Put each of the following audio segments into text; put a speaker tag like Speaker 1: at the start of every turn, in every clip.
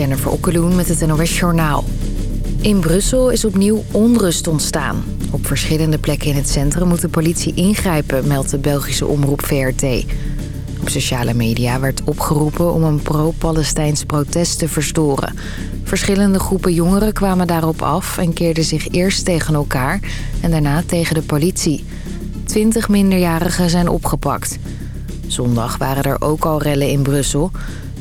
Speaker 1: Jennifer Okkeloen met het NOS Journaal. In Brussel is opnieuw onrust ontstaan. Op verschillende plekken in het centrum moet de politie ingrijpen, meldt de Belgische omroep VRT. Op sociale media werd opgeroepen om een pro-Palestijns protest te verstoren. Verschillende groepen jongeren kwamen daarop af en keerden zich eerst tegen elkaar en daarna tegen de politie. Twintig minderjarigen zijn opgepakt. Zondag waren er ook al rellen in Brussel.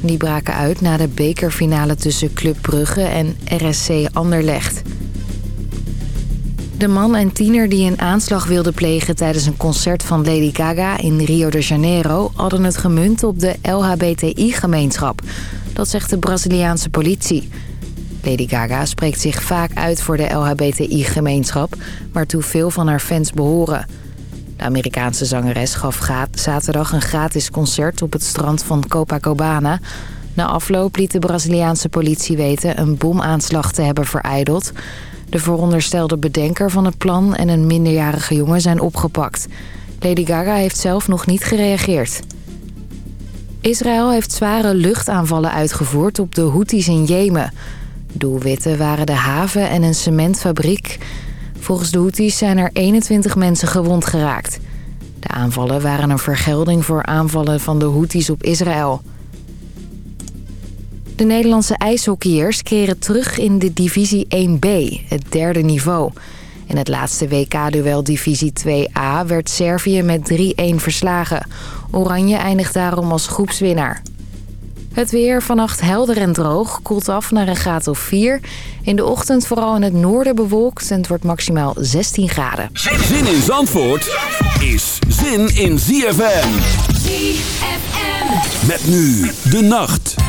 Speaker 1: Die braken uit na de bekerfinale tussen Club Brugge en RSC Anderlecht. De man en tiener die een aanslag wilde plegen tijdens een concert van Lady Gaga in Rio de Janeiro... hadden het gemunt op de LHBTI-gemeenschap. Dat zegt de Braziliaanse politie. Lady Gaga spreekt zich vaak uit voor de LHBTI-gemeenschap... waartoe veel van haar fans behoren... De Amerikaanse zangeres gaf zaterdag een gratis concert op het strand van Copacabana. Na afloop liet de Braziliaanse politie weten een bomaanslag te hebben vereideld. De veronderstelde bedenker van het plan en een minderjarige jongen zijn opgepakt. Lady Gaga heeft zelf nog niet gereageerd. Israël heeft zware luchtaanvallen uitgevoerd op de Houthis in Jemen. Doelwitten waren de haven en een cementfabriek... Volgens de Houthis zijn er 21 mensen gewond geraakt. De aanvallen waren een vergelding voor aanvallen van de Houthis op Israël. De Nederlandse ijshockeyers keren terug in de divisie 1B, het derde niveau. In het laatste WK-duel divisie 2A werd Servië met 3-1 verslagen. Oranje eindigt daarom als groepswinnaar. Het weer vannacht helder en droog, koelt af naar een graad of 4. In de ochtend vooral in het noorden bewolkt en het wordt maximaal 16 graden.
Speaker 2: Zin in Zandvoort is zin in ZFM. ZFM. Met nu de nacht.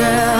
Speaker 3: girl.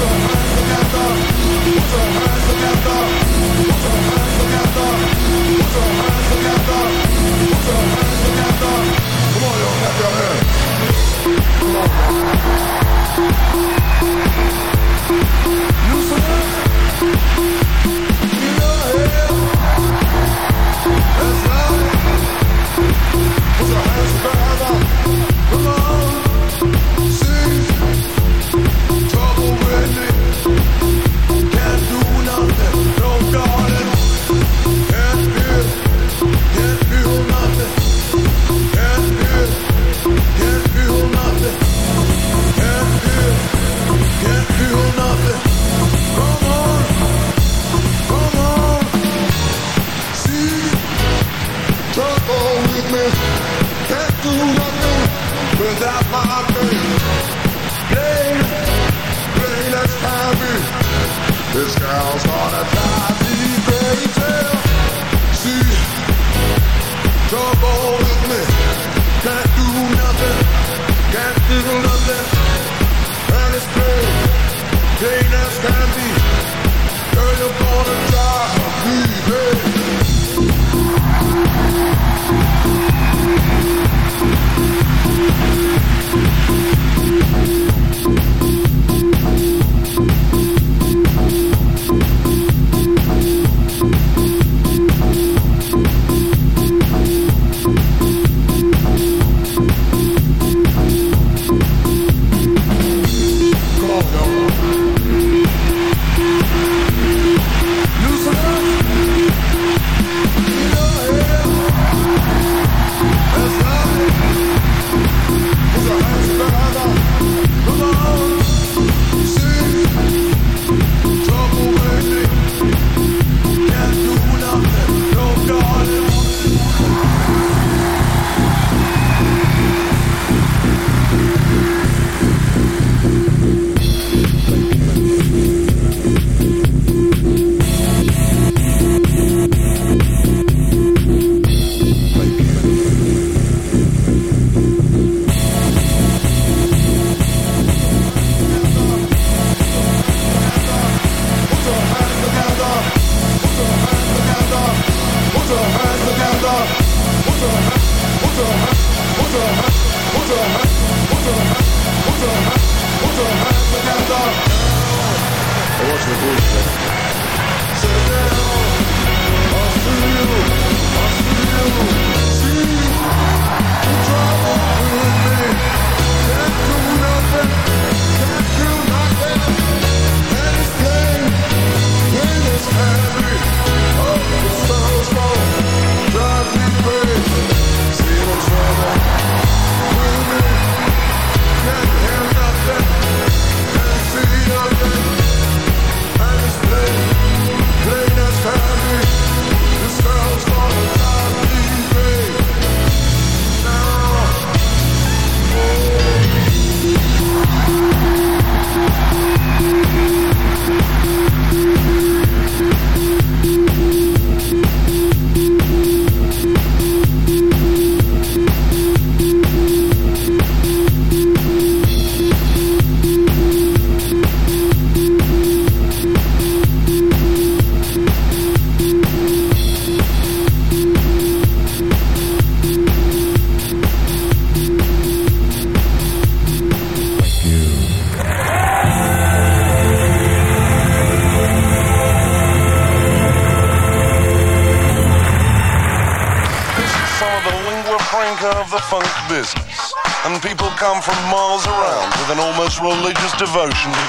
Speaker 4: Come on, y'all, clap your hands. trouble.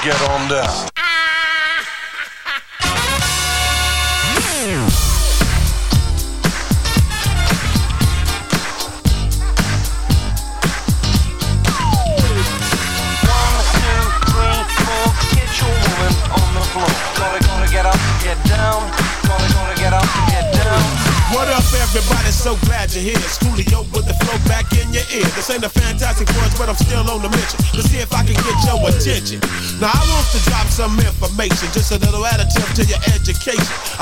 Speaker 5: Get on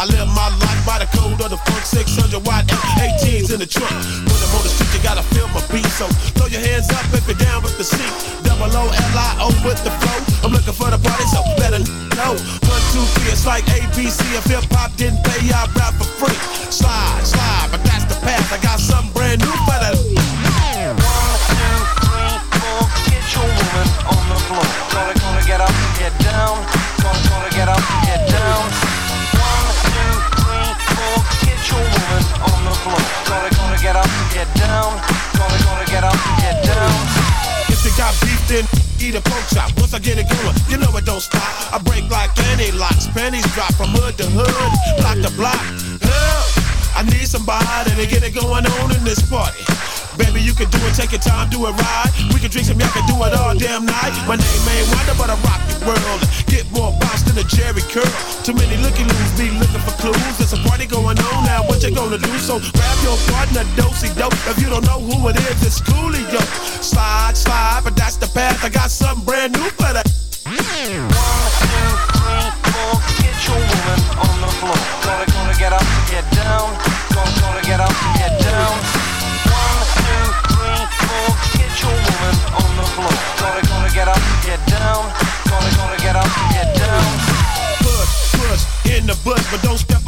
Speaker 6: I live my life by the code of the funk 600 watt F18s in the trunk. When I'm on the street, you gotta feel my beat, so throw your hands up if you're down with the seat. Double O L I O with the flow. I'm looking for the party, so better know. One, two, three, it's like ABC. If hip don't stop. I break like any locks. Pennies drop from hood to hood, block to block. Help! I need somebody to get it going on in this party. Baby, you can do it, take your time, do it right. We can drink some, y'all can do it all damn night. My name ain't Wonder, but I rock the world. Get more bounce than a Jerry curl. Too many looky loos be looking for clues. There's a party going on now, what you gonna do? So grab your partner, dosey dope. If you don't know who it is, it's Coolio. Slide, slide, but that's the path. I got something brand new for that.
Speaker 5: Get down. Gonna, gonna get up, get down. One, two, three, four, get your woman on the floor. Gonna, gonna get up, get down. Gonna, gonna get up, get down.
Speaker 6: push, push in the bush, but don't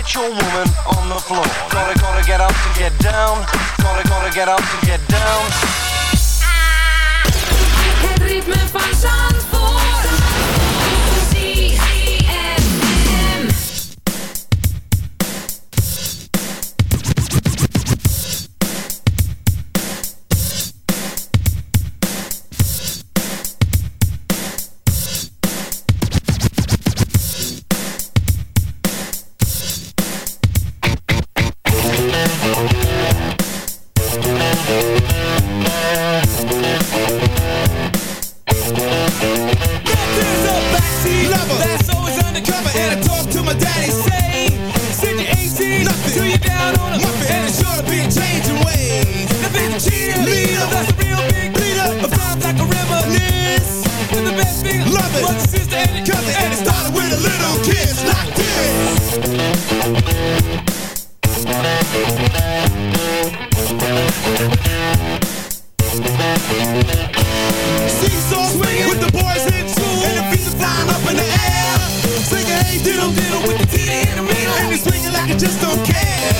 Speaker 5: get your woman on the floor. Gonna, gonna get up, to get down. Gonna, gonna get up to get down.
Speaker 7: Het ritme van Zandvoort.
Speaker 8: Just don't care.